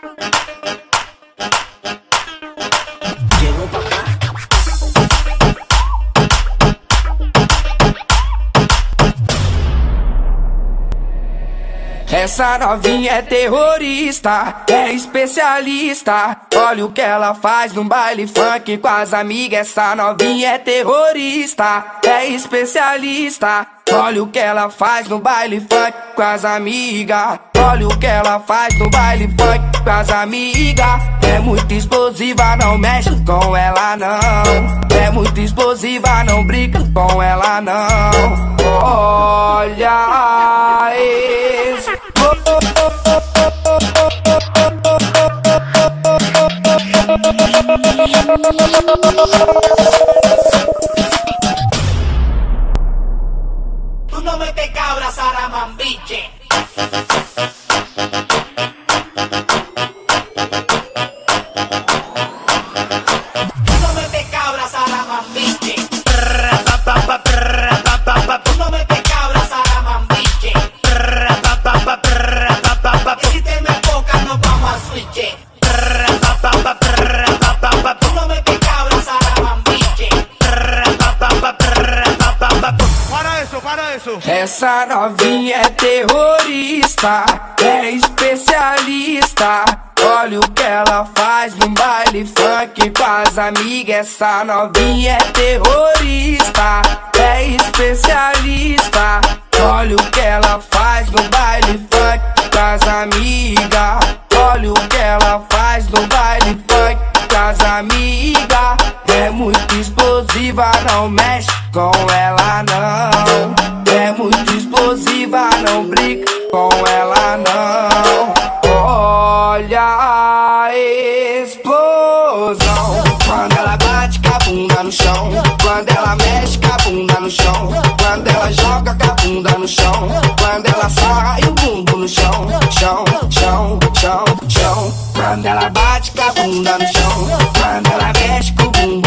Thank you. Essa novinha é terrorista, é especialista. Olha o que ela faz no baile funk com as amigas. Essa novinha é terrorista, é especialista. Olha o que ela faz no baile funk com as amigas. Olha o que ela faz no baile funk com as amigas. É muito explosiva, não mexe com ela não. É muito explosiva, não brinca com ela não. Tu no me te cabras, Saramambiche. Para eso. Essa novinha é terrorista, é especialista. Olha o que ela faz no baile funk com as amigas. Essa novinha é terrorista, é especialista. Olha o que ela faz no baile funk com as amigas. Não mexe com ela não. É muito explosiva, não brinca com ela não. Olha a explosão. Quando ela bate com a bunda no chão. Quando ela mexe com a bunda no chão. Quando ela joga com a bunda no chão. Quando ela sai o bumbum no chão. Chão, chão, chão, chão. Quando ela bate com a bunda no chão. Quando ela mexe com o bumbum